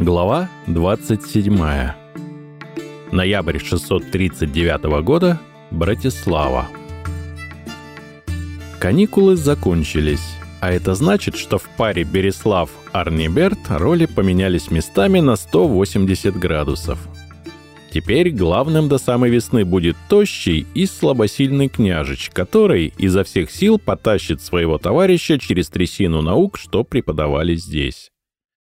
Глава 27. Ноябрь 639 года. Братислава. Каникулы закончились, а это значит, что в паре Береслав-Арниберт роли поменялись местами на 180 градусов. Теперь главным до самой весны будет тощий и слабосильный княжич, который изо всех сил потащит своего товарища через трясину наук, что преподавали здесь.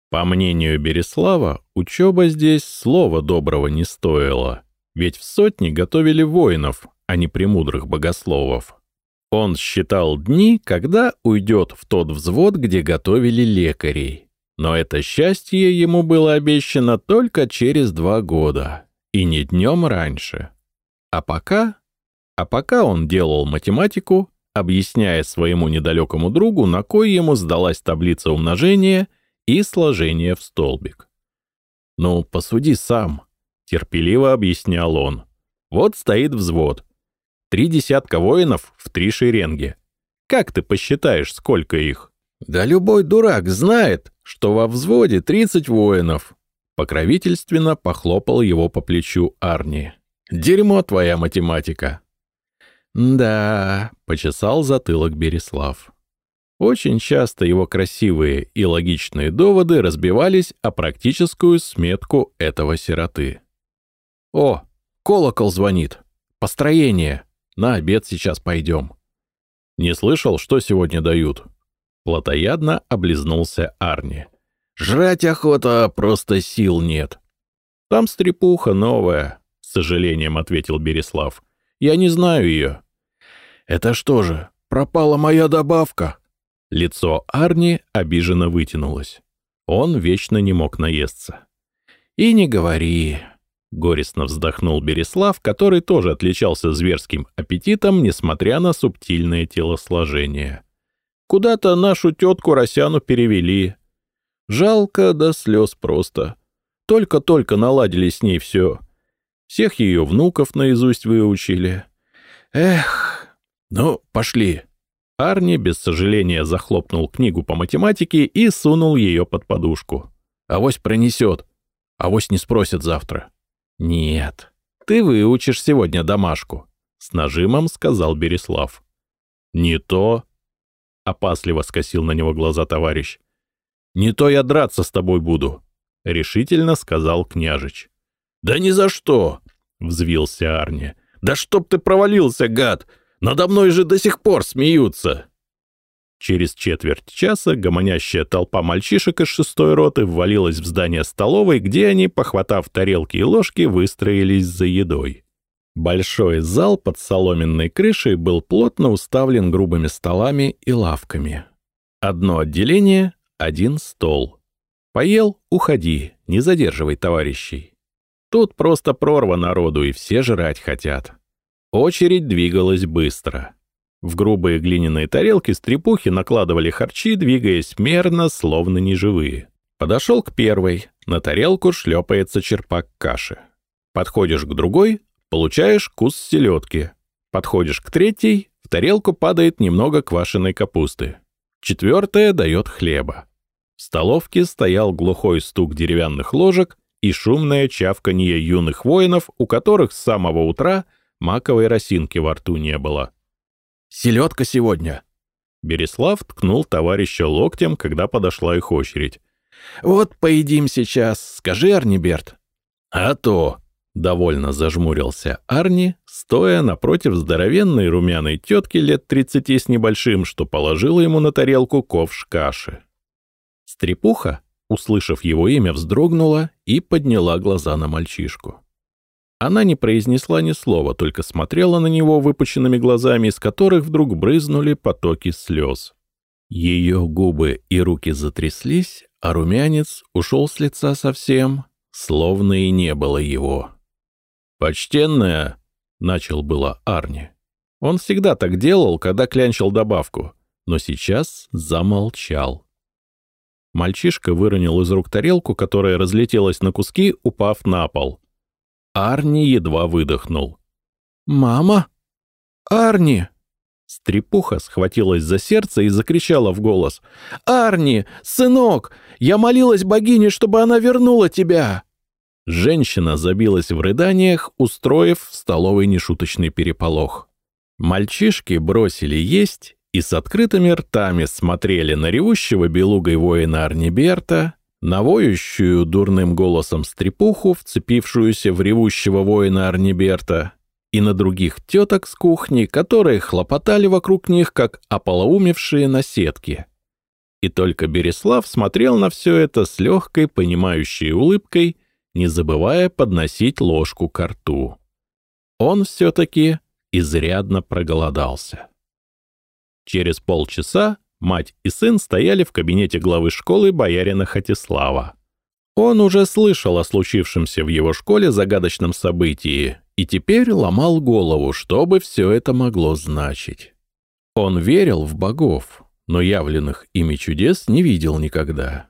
По мнению Береслава, учеба здесь слова доброго не стоила, ведь в сотне готовили воинов, а не премудрых богословов. Он считал дни, когда уйдет в тот взвод, где готовили лекарей. Но это счастье ему было обещано только через два года, и не днем раньше. А пока... А пока он делал математику, объясняя своему недалекому другу, на кой ему сдалась таблица умножения — и сложение в столбик. «Ну, посуди сам», — терпеливо объяснял он. «Вот стоит взвод. Три десятка воинов в три шеренги. Как ты посчитаешь, сколько их?» «Да любой дурак знает, что во взводе 30 воинов», — покровительственно похлопал его по плечу Арни. «Дерьмо твоя математика». «Да», — почесал затылок Береслав. Очень часто его красивые и логичные доводы разбивались о практическую сметку этого сироты. «О, колокол звонит. Построение. На обед сейчас пойдем». «Не слышал, что сегодня дают?» Платоядно облизнулся Арни. «Жрать охота, просто сил нет». «Там стрепуха новая», — с сожалением ответил Береслав. «Я не знаю ее». «Это что же, пропала моя добавка?» Лицо Арни обиженно вытянулось. Он вечно не мог наесться. «И не говори», — горестно вздохнул Береслав, который тоже отличался зверским аппетитом, несмотря на субтильное телосложение. «Куда-то нашу тетку Росяну перевели. Жалко до слез просто. Только-только наладили с ней все. Всех ее внуков наизусть выучили. Эх, ну, пошли». Арни без сожаления захлопнул книгу по математике и сунул ее под подушку. «Авось пронесет. Авось не спросят завтра». «Нет, ты выучишь сегодня домашку», — с нажимом сказал Береслав. «Не то», — опасливо скосил на него глаза товарищ. «Не то я драться с тобой буду», — решительно сказал княжич. «Да ни за что!» — взвился Арни. «Да чтоб ты провалился, гад! Надо мной же до сих пор смеются!» Через четверть часа гомонящая толпа мальчишек из шестой роты ввалилась в здание столовой, где они, похватав тарелки и ложки, выстроились за едой. Большой зал под соломенной крышей был плотно уставлен грубыми столами и лавками. Одно отделение — один стол. Поел — уходи, не задерживай товарищей. Тут просто прорва народу, и все жрать хотят. Очередь двигалась быстро. В грубые глиняные тарелки стрепухи накладывали харчи, двигаясь мерно, словно неживые. Подошел к первой, на тарелку шлепается черпак каши. Подходишь к другой, получаешь кус селедки. Подходишь к третьей, в тарелку падает немного квашеной капусты. Четвертая дает хлеба. В столовке стоял глухой стук деревянных ложек и шумное чавканье юных воинов, у которых с самого утра – маковой росинки во рту не было. «Селедка сегодня!» Береслав ткнул товарища локтем, когда подошла их очередь. «Вот поедим сейчас, скажи, Арниберт». «А то!» — довольно зажмурился Арни, стоя напротив здоровенной румяной тетки лет тридцати с небольшим, что положила ему на тарелку ковш каши. Стрепуха, услышав его имя, вздрогнула и подняла глаза на мальчишку. Она не произнесла ни слова, только смотрела на него выпученными глазами, из которых вдруг брызнули потоки слез. Ее губы и руки затряслись, а румянец ушел с лица совсем, словно и не было его. «Почтенная!» — начал было Арни. Он всегда так делал, когда клянчил добавку, но сейчас замолчал. Мальчишка выронил из рук тарелку, которая разлетелась на куски, упав на пол. Арни едва выдохнул. «Мама? Арни!» Стрепуха схватилась за сердце и закричала в голос. «Арни, сынок, я молилась богине, чтобы она вернула тебя!» Женщина забилась в рыданиях, устроив в столовой нешуточный переполох. Мальчишки бросили есть и с открытыми ртами смотрели на ревущего белугой воина Арниберта, на воющую дурным голосом стрепуху, вцепившуюся в ревущего воина Арниберта, и на других теток с кухни, которые хлопотали вокруг них, как ополоумевшие наседки. И только Береслав смотрел на все это с легкой, понимающей улыбкой, не забывая подносить ложку к рту. Он все-таки изрядно проголодался. Через полчаса мать и сын стояли в кабинете главы школы боярина Хатислава. Он уже слышал о случившемся в его школе загадочном событии и теперь ломал голову, что бы все это могло значить. Он верил в богов, но явленных ими чудес не видел никогда.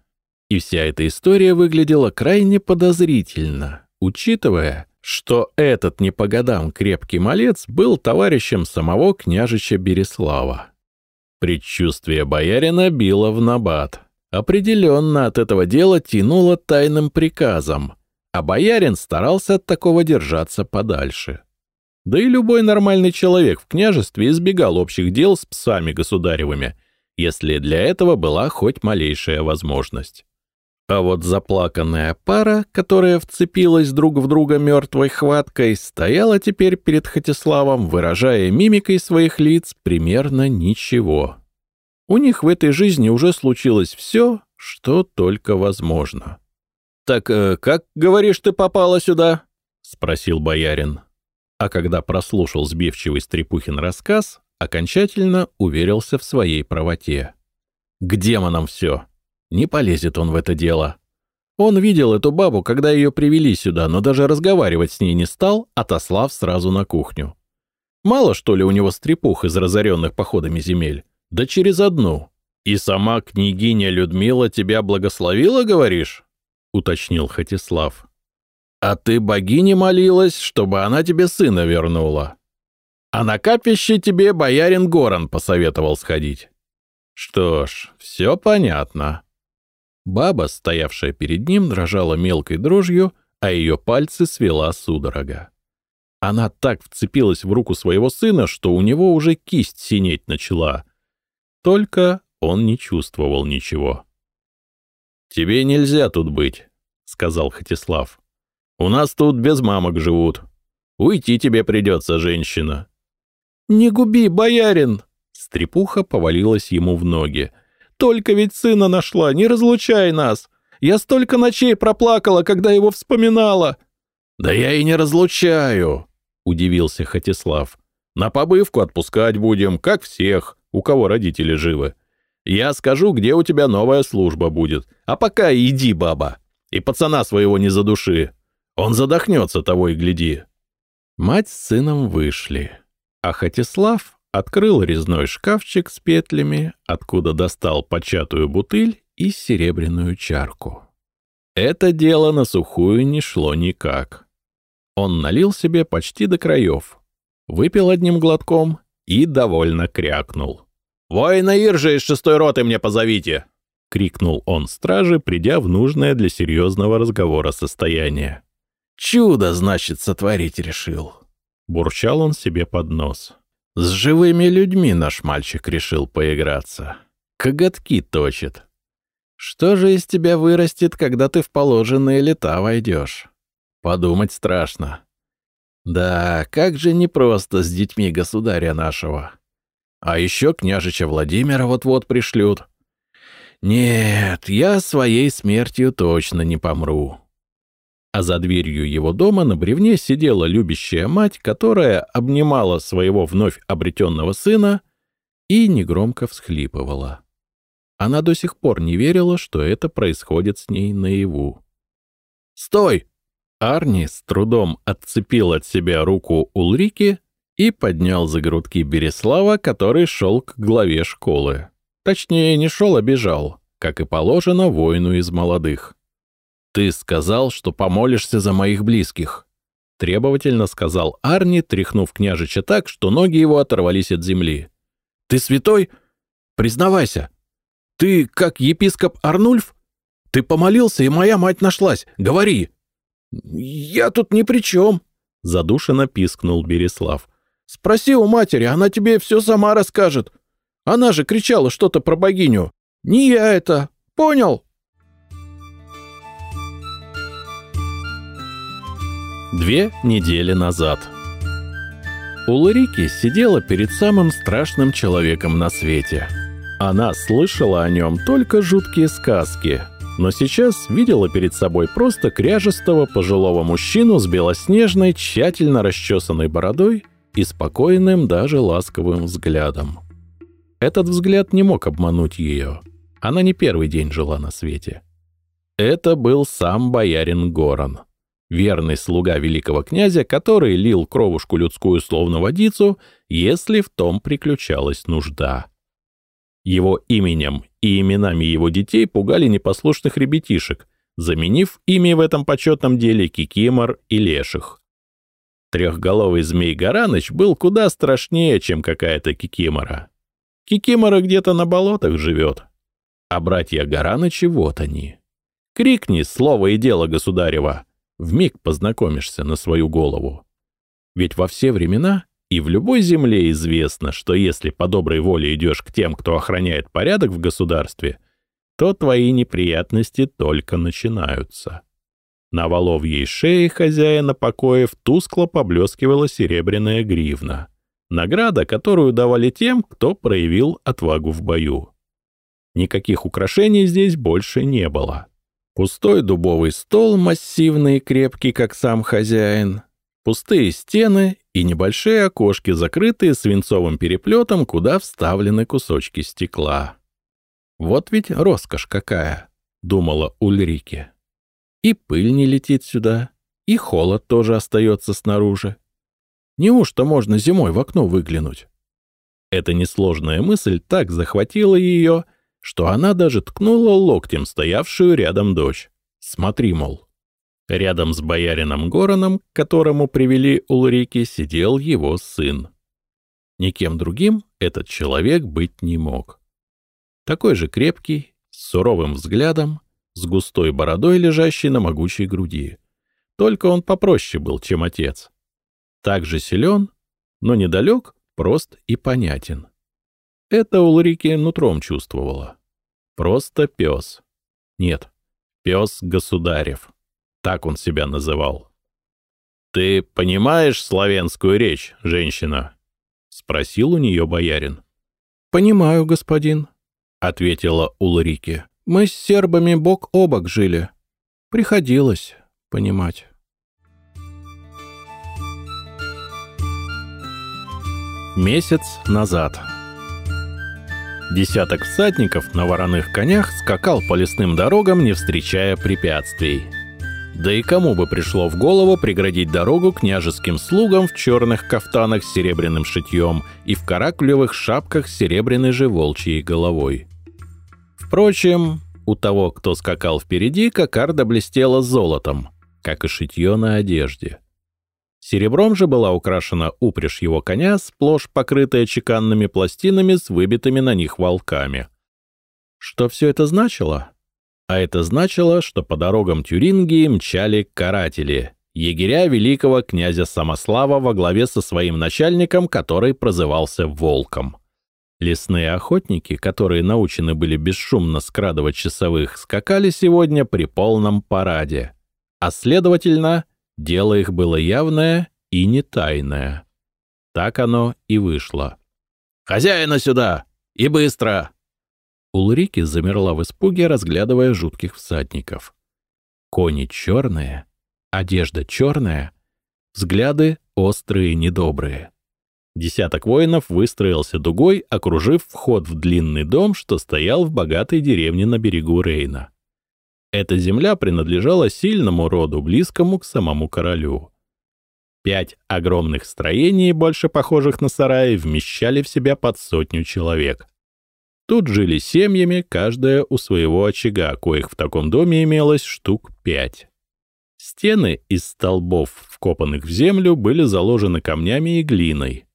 И вся эта история выглядела крайне подозрительно, учитывая, что этот не по годам крепкий малец был товарищем самого княжича Береслава. Предчувствие боярина било в набат. Определенно от этого дела тянуло тайным приказом, а боярин старался от такого держаться подальше. Да и любой нормальный человек в княжестве избегал общих дел с псами государевыми, если для этого была хоть малейшая возможность. А вот заплаканная пара, которая вцепилась друг в друга мертвой хваткой, стояла теперь перед Хатиславом, выражая мимикой своих лиц примерно ничего. У них в этой жизни уже случилось все, что только возможно. «Так э, как, говоришь, ты попала сюда?» — спросил боярин. А когда прослушал сбивчивый Стрепухин рассказ, окончательно уверился в своей правоте. «К демонам все! Не полезет он в это дело!» Он видел эту бабу, когда ее привели сюда, но даже разговаривать с ней не стал, отослав сразу на кухню. Мало, что ли, у него стрепух из разоренных походами земель? Да через одну. И сама княгиня Людмила тебя благословила, говоришь? — уточнил Хатислав. «А ты богине молилась, чтобы она тебе сына вернула. А на капище тебе боярин Горан посоветовал сходить». «Что ж, все понятно». Баба, стоявшая перед ним, дрожала мелкой дрожью, а ее пальцы свела судорога. Она так вцепилась в руку своего сына, что у него уже кисть синеть начала. Только он не чувствовал ничего. «Тебе нельзя тут быть», — сказал Хатислав. «У нас тут без мамок живут. Уйти тебе придется, женщина». «Не губи, боярин!» Стрепуха повалилась ему в ноги. «Только ведь сына нашла, не разлучай нас! Я столько ночей проплакала, когда его вспоминала!» «Да я и не разлучаю!» — удивился Хатислав. «На побывку отпускать будем, как всех, у кого родители живы. Я скажу, где у тебя новая служба будет. А пока иди, баба. И пацана своего не задуши. Он задохнется того и гляди». Мать с сыном вышли. А Хатислав открыл резной шкафчик с петлями, откуда достал початую бутыль и серебряную чарку. Это дело на сухую не шло никак. Он налил себе почти до краев, выпил одним глотком и довольно крякнул. «Воина Иржа из шестой роты мне позовите!» — крикнул он страже, придя в нужное для серьезного разговора состояние. «Чудо, значит, сотворить решил!» — бурчал он себе под нос. «С живыми людьми наш мальчик решил поиграться. Коготки точит. Что же из тебя вырастет, когда ты в положенные лета войдешь? Подумать страшно. Да, как же непросто с детьми государя нашего. А еще княжича Владимира вот-вот пришлют. Нет, я своей смертью точно не помру. А за дверью его дома на бревне сидела любящая мать, которая обнимала своего вновь обретенного сына и негромко всхлипывала. Она до сих пор не верила, что это происходит с ней наяву. «Стой!» Арни с трудом отцепил от себя руку Улрики и поднял за грудки Береслава, который шел к главе школы. Точнее, не шел, а бежал, как и положено воину из молодых. «Ты сказал, что помолишься за моих близких», — требовательно сказал Арни, тряхнув княжича так, что ноги его оторвались от земли. Ты святой? Признавайся. Ты как епископ Арнульф? Ты помолился, и моя мать нашлась. Говори!» «Я тут ни при чем», — задушенно пискнул Береслав. «Спроси у матери, она тебе все сама расскажет. Она же кричала что-то про богиню. Не я это. Понял?» Две недели назад. Улрики сидела перед самым страшным человеком на свете. Она слышала о нем только жуткие сказки, но сейчас видела перед собой просто кряжестого пожилого мужчину с белоснежной, тщательно расчесанной бородой и спокойным, даже ласковым взглядом. Этот взгляд не мог обмануть ее. Она не первый день жила на свете. Это был сам боярин Горан, верный слуга великого князя, который лил кровушку людскую словно водицу, если в том приключалась нужда. Его именем и именами его детей пугали непослушных ребятишек, заменив ими в этом почетном деле Кикимор и Леших. Трехголовый змей Гараныч был куда страшнее, чем какая-то Кикимора. Кикимора где-то на болотах живет, а братья Гаранычи вот они. Крикни слово и дело государева, вмиг познакомишься на свою голову. Ведь во все времена и в любой земле известно, что если по доброй воле идешь к тем, кто охраняет порядок в государстве, то твои неприятности только начинаются. На воловьей шее хозяина покоев тускло поблескивала серебряная гривна. Награда, которую давали тем, кто проявил отвагу в бою. Никаких украшений здесь больше не было. Пустой дубовый стол, массивный и крепкий, как сам хозяин, Пустые стены и небольшие окошки, закрытые свинцовым переплетом, куда вставлены кусочки стекла. «Вот ведь роскошь какая!» — думала Ульрике. «И пыль не летит сюда, и холод тоже остается снаружи. Неужто можно зимой в окно выглянуть?» Эта несложная мысль так захватила ее, что она даже ткнула локтем стоявшую рядом дочь. «Смотри, мол». Рядом с боярином Гороном, которому привели Улрики, сидел его сын. Никем другим этот человек быть не мог. Такой же крепкий, с суровым взглядом, с густой бородой, лежащей на могучей груди. Только он попроще был, чем отец. Также силен, но недалек, прост и понятен. Это Улрике нутром чувствовала. Просто пес. Нет, пес государев. Так он себя называл. «Ты понимаешь славянскую речь, женщина?» — спросил у нее боярин. «Понимаю, господин», — ответила Улрике. «Мы с сербами бок о бок жили. Приходилось понимать». Месяц назад. Десяток всадников на вороных конях скакал по лесным дорогам, не встречая препятствий. Да и кому бы пришло в голову преградить дорогу княжеским слугам в черных кафтанах с серебряным шитьем и в каракулевых шапках с серебряной же волчьей головой. Впрочем, у того, кто скакал впереди, кокарда блестела золотом, как и шитье на одежде. Серебром же была украшена упряжь его коня, сплошь покрытая чеканными пластинами с выбитыми на них волками. Что все это значило? А это значило, что по дорогам Тюрингии мчали каратели, егеря великого князя Самослава во главе со своим начальником, который прозывался Волком. Лесные охотники, которые научены были бесшумно скрадывать часовых, скакали сегодня при полном параде. А следовательно, дело их было явное и не тайное. Так оно и вышло. «Хозяина сюда! И быстро!» Улрики замерла в испуге, разглядывая жутких всадников. Кони черные, одежда черная, взгляды острые, недобрые. Десяток воинов выстроился дугой, окружив вход в длинный дом, что стоял в богатой деревне на берегу Рейна. Эта земля принадлежала сильному роду, близкому к самому королю. Пять огромных строений, больше похожих на сараи, вмещали в себя под сотню человек. Тут жили семьями, каждая у своего очага, коих в таком доме имелось штук пять. Стены из столбов, вкопанных в землю, были заложены камнями и глиной.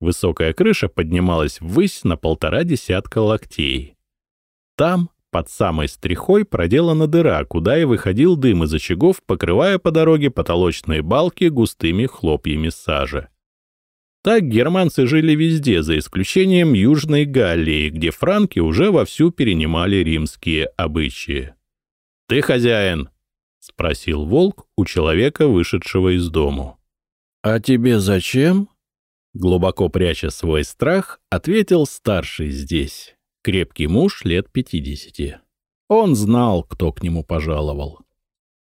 Высокая крыша поднималась ввысь на полтора десятка локтей. Там, под самой стрихой, проделана дыра, куда и выходил дым из очагов, покрывая по дороге потолочные балки густыми хлопьями сажи. Так германцы жили везде, за исключением Южной Галлии, где франки уже вовсю перенимали римские обычаи. «Ты хозяин?» — спросил волк у человека, вышедшего из дому. «А тебе зачем?» Глубоко пряча свой страх, ответил старший здесь, крепкий муж лет пятидесяти. Он знал, кто к нему пожаловал.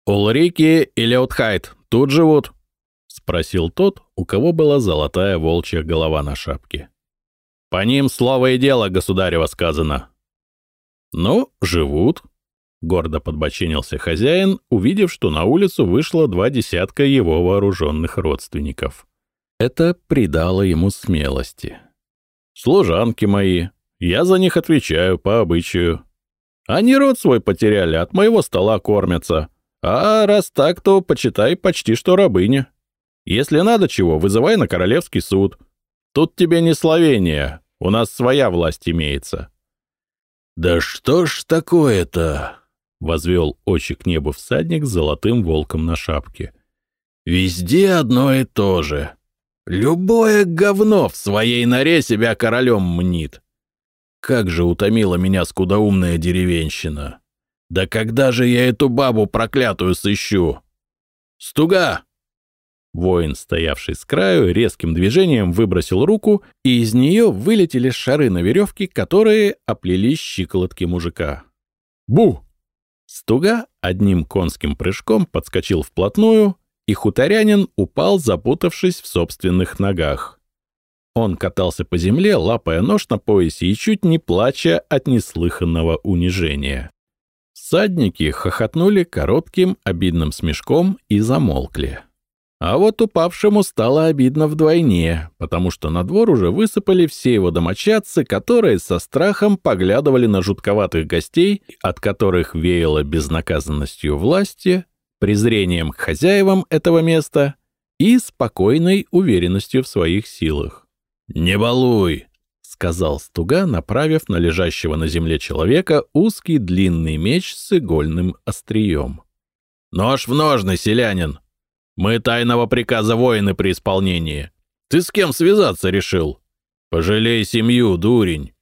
«Улрики и Леутхайт тут живут?» — спросил тот, у кого была золотая волчья голова на шапке. «По ним слово и дело, государево, сказано». «Ну, живут», — гордо подбочинился хозяин, увидев, что на улицу вышло два десятка его вооруженных родственников. Это придало ему смелости. «Служанки мои, я за них отвечаю по обычаю. Они род свой потеряли, от моего стола кормятся. А раз так, то, почитай, почти что рабыня. Если надо чего, вызывай на королевский суд. Тут тебе не Словения, у нас своя власть имеется». «Да что ж такое-то?» — возвел очи к небу всадник с золотым волком на шапке. «Везде одно и то же. Любое говно в своей норе себя королем мнит. Как же утомила меня скудоумная деревенщина. Да когда же я эту бабу проклятую сыщу? Стуга!» Воин, стоявший с краю, резким движением выбросил руку, и из нее вылетели шары на веревке, которые оплели щиколотки мужика. «Бу!» Стуга одним конским прыжком подскочил вплотную и хуторянин упал, запутавшись в собственных ногах. Он катался по земле, лапая нож на поясе и чуть не плача от неслыханного унижения. Всадники хохотнули коротким обидным смешком и замолкли. А вот упавшему стало обидно вдвойне, потому что на двор уже высыпали все его домочадцы, которые со страхом поглядывали на жутковатых гостей, от которых веяло безнаказанностью власти, презрением к хозяевам этого места и спокойной уверенностью в своих силах. «Не балуй!» — сказал Стуга, направив на лежащего на земле человека узкий длинный меч с игольным острием. «Нож в ножны, селянин! Мы тайного приказа воины при исполнении. Ты с кем связаться решил? Пожалей семью, дурень!»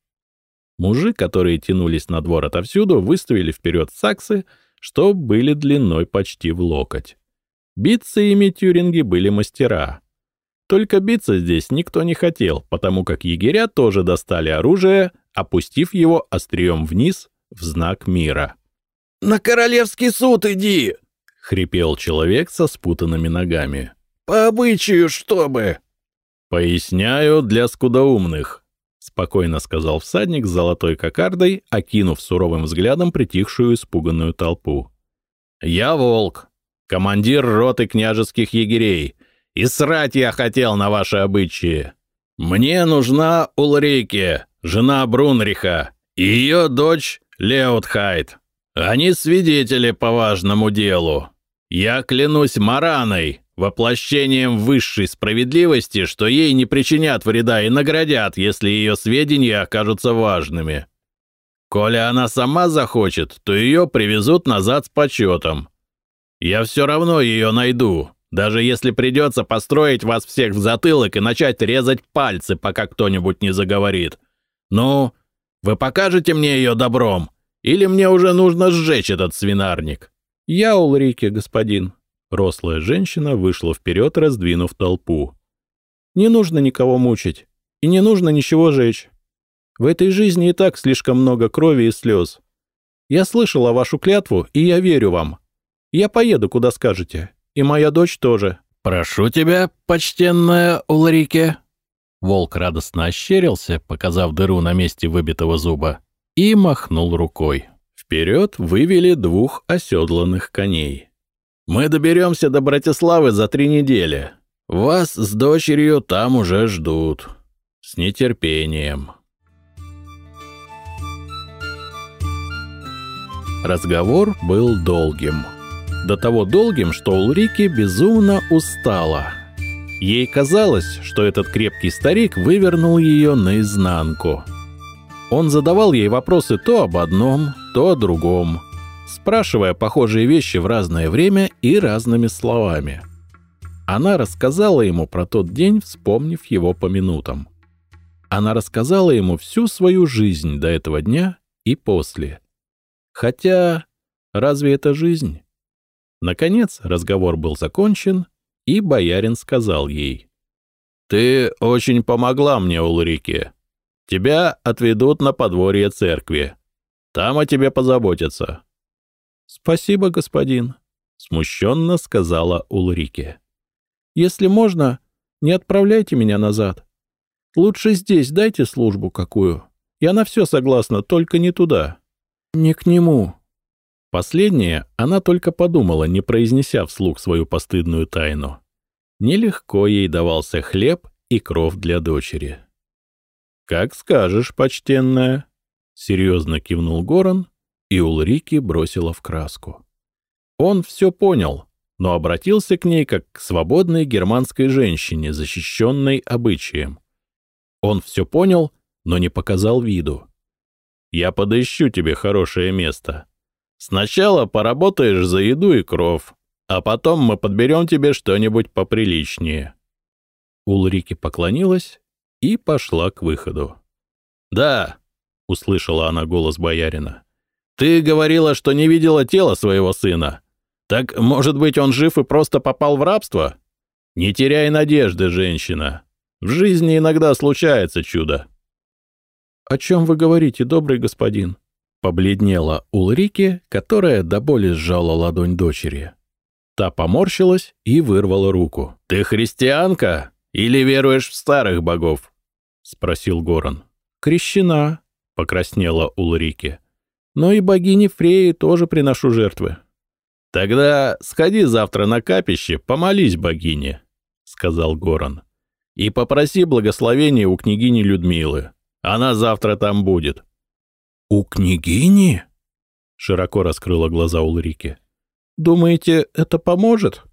Мужи, которые тянулись на двор отовсюду, выставили вперед саксы — что были длиной почти в локоть. Биться ими тюринги были мастера. Только биться здесь никто не хотел, потому как егеря тоже достали оружие, опустив его острием вниз в знак мира. «На королевский суд иди!» — хрипел человек со спутанными ногами. «По обычаю, чтобы!» «Поясняю для скудоумных спокойно сказал всадник с золотой кокардой, окинув суровым взглядом притихшую испуганную толпу. «Я волк, командир роты княжеских егерей, и срать я хотел на ваши обычаи. Мне нужна Улрике, жена Брунриха, и ее дочь Леутхайт. Они свидетели по важному делу. Я клянусь Мараной, воплощением высшей справедливости, что ей не причинят вреда и наградят, если ее сведения окажутся важными. Коли она сама захочет, то ее привезут назад с почетом. Я все равно ее найду, даже если придется построить вас всех в затылок и начать резать пальцы, пока кто-нибудь не заговорит. Ну, вы покажете мне ее добром, или мне уже нужно сжечь этот свинарник?» «Я Улрике, господин», Рослая женщина вышла вперед, раздвинув толпу. «Не нужно никого мучить, и не нужно ничего жечь. В этой жизни и так слишком много крови и слез. Я слышала вашу клятву, и я верю вам. Я поеду, куда скажете, и моя дочь тоже». «Прошу тебя, почтенная Улрике». Волк радостно ощерился, показав дыру на месте выбитого зуба, и махнул рукой. Вперед вывели двух оседланных коней. Мы доберемся до Братиславы за три недели. Вас с дочерью там уже ждут. С нетерпением. Разговор был долгим. До того долгим, что Улрике безумно устала. Ей казалось, что этот крепкий старик вывернул ее наизнанку. Он задавал ей вопросы то об одном, то о другом, спрашивая похожие вещи в разное время и разными словами. Она рассказала ему про тот день, вспомнив его по минутам. Она рассказала ему всю свою жизнь до этого дня и после. Хотя, разве это жизнь? Наконец разговор был закончен, и боярин сказал ей. «Ты очень помогла мне, Улрике. Тебя отведут на подворье церкви. Там о тебе позаботятся». «Спасибо, господин», — смущенно сказала Улрике. «Если можно, не отправляйте меня назад. Лучше здесь дайте службу какую. Я на все согласна, только не туда. Не к нему». Последнее она только подумала, не произнеся вслух свою постыдную тайну. Нелегко ей давался хлеб и кров для дочери. «Как скажешь, почтенная», — серьезно кивнул Горан, и Улрики бросила в краску. Он все понял, но обратился к ней как к свободной германской женщине, защищенной обычаем. Он все понял, но не показал виду. «Я подыщу тебе хорошее место», Сначала поработаешь за еду и кров, а потом мы подберем тебе что-нибудь поприличнее». Улрике поклонилась и пошла к выходу. «Да», — услышала она голос боярина, — «ты говорила, что не видела тело своего сына. Так, может быть, он жив и просто попал в рабство? Не теряй надежды, женщина. В жизни иногда случается чудо». «О чем вы говорите, добрый господин?» Побледнела Улрике, которая до боли сжала ладонь дочери. Та поморщилась и вырвала руку. «Ты христианка или веруешь в старых богов?» — спросил Горан. «Крещена», — покраснела Улрике. «Но и богине Фреи тоже приношу жертвы». «Тогда сходи завтра на капище, помолись богине», — сказал Горан. «И попроси благословения у княгини Людмилы. Она завтра там будет». «У княгини?» — широко раскрыла глаза Улрике. «Думаете, это поможет?»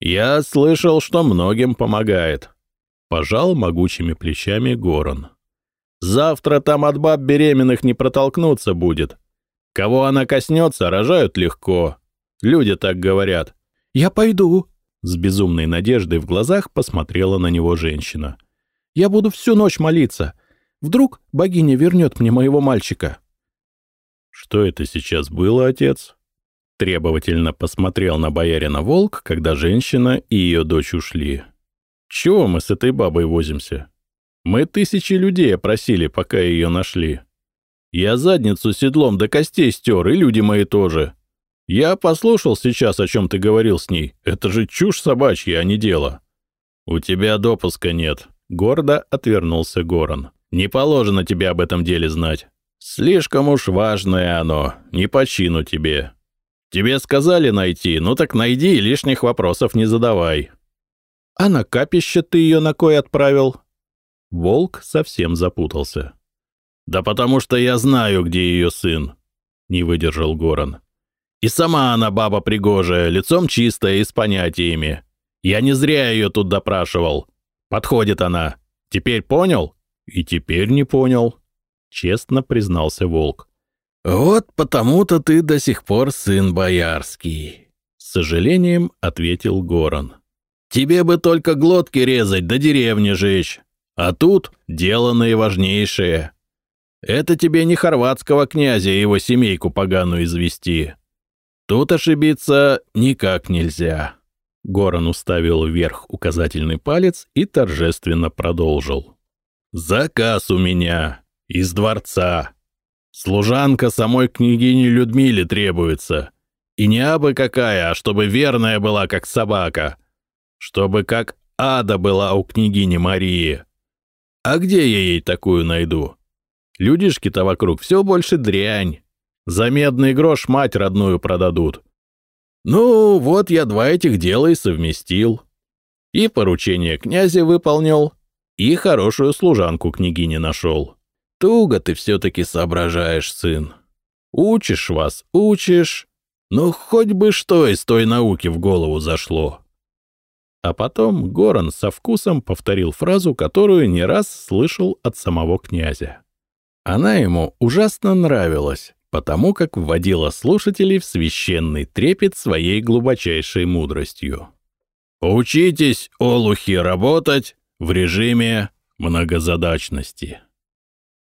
«Я слышал, что многим помогает», — пожал могучими плечами Горон. «Завтра там от баб беременных не протолкнуться будет. Кого она коснется, рожают легко. Люди так говорят». «Я пойду», — с безумной надеждой в глазах посмотрела на него женщина. «Я буду всю ночь молиться. Вдруг богиня вернет мне моего мальчика?» «Что это сейчас было, отец?» Требовательно посмотрел на боярина волк, когда женщина и ее дочь ушли. «Чего мы с этой бабой возимся? Мы тысячи людей опросили, пока ее нашли. Я задницу седлом до костей стер, и люди мои тоже. Я послушал сейчас, о чем ты говорил с ней. Это же чушь собачья, а не дело». «У тебя допуска нет», — гордо отвернулся Горан. Не положено тебе об этом деле знать. Слишком уж важное оно, не по чину тебе. Тебе сказали найти, ну так найди и лишних вопросов не задавай. А на капище ты ее на кой отправил? Волк совсем запутался. Да потому что я знаю, где ее сын, не выдержал Горан. И сама она баба пригожая, лицом чистая и с понятиями. Я не зря ее тут допрашивал. Подходит она. Теперь понял? «И теперь не понял», — честно признался волк. «Вот потому-то ты до сих пор сын боярский», — с сожалением ответил Горан. «Тебе бы только глотки резать да деревни жечь, а тут дело наиважнейшее. Это тебе не хорватского князя и его семейку поганую извести. Тут ошибиться никак нельзя». Горан уставил вверх указательный палец и торжественно продолжил. Заказ у меня. Из дворца. Служанка самой княгини Людмиле требуется. И не абы какая, а чтобы верная была, как собака. Чтобы как ада была у княгини Марии. А где я ей такую найду? Людишки-то вокруг все больше дрянь. За медный грош мать родную продадут. Ну, вот я два этих дела и совместил. И поручение князя выполнил, и хорошую служанку княгине нашел. Туго ты все-таки соображаешь, сын. Учишь вас, учишь. Ну, хоть бы что из той науки в голову зашло. А потом Горан со вкусом повторил фразу, которую не раз слышал от самого князя. Она ему ужасно нравилась, потому как вводила слушателей в священный трепет своей глубочайшей мудростью. «Учитесь, олухи, работать в режиме многозадачности».